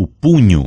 o punho.